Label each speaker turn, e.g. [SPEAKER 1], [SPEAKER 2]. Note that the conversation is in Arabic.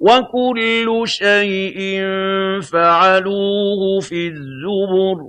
[SPEAKER 1] وَكُلُّ شَيْءٍ فَعَلُوهُ فِي الزُّبُرِ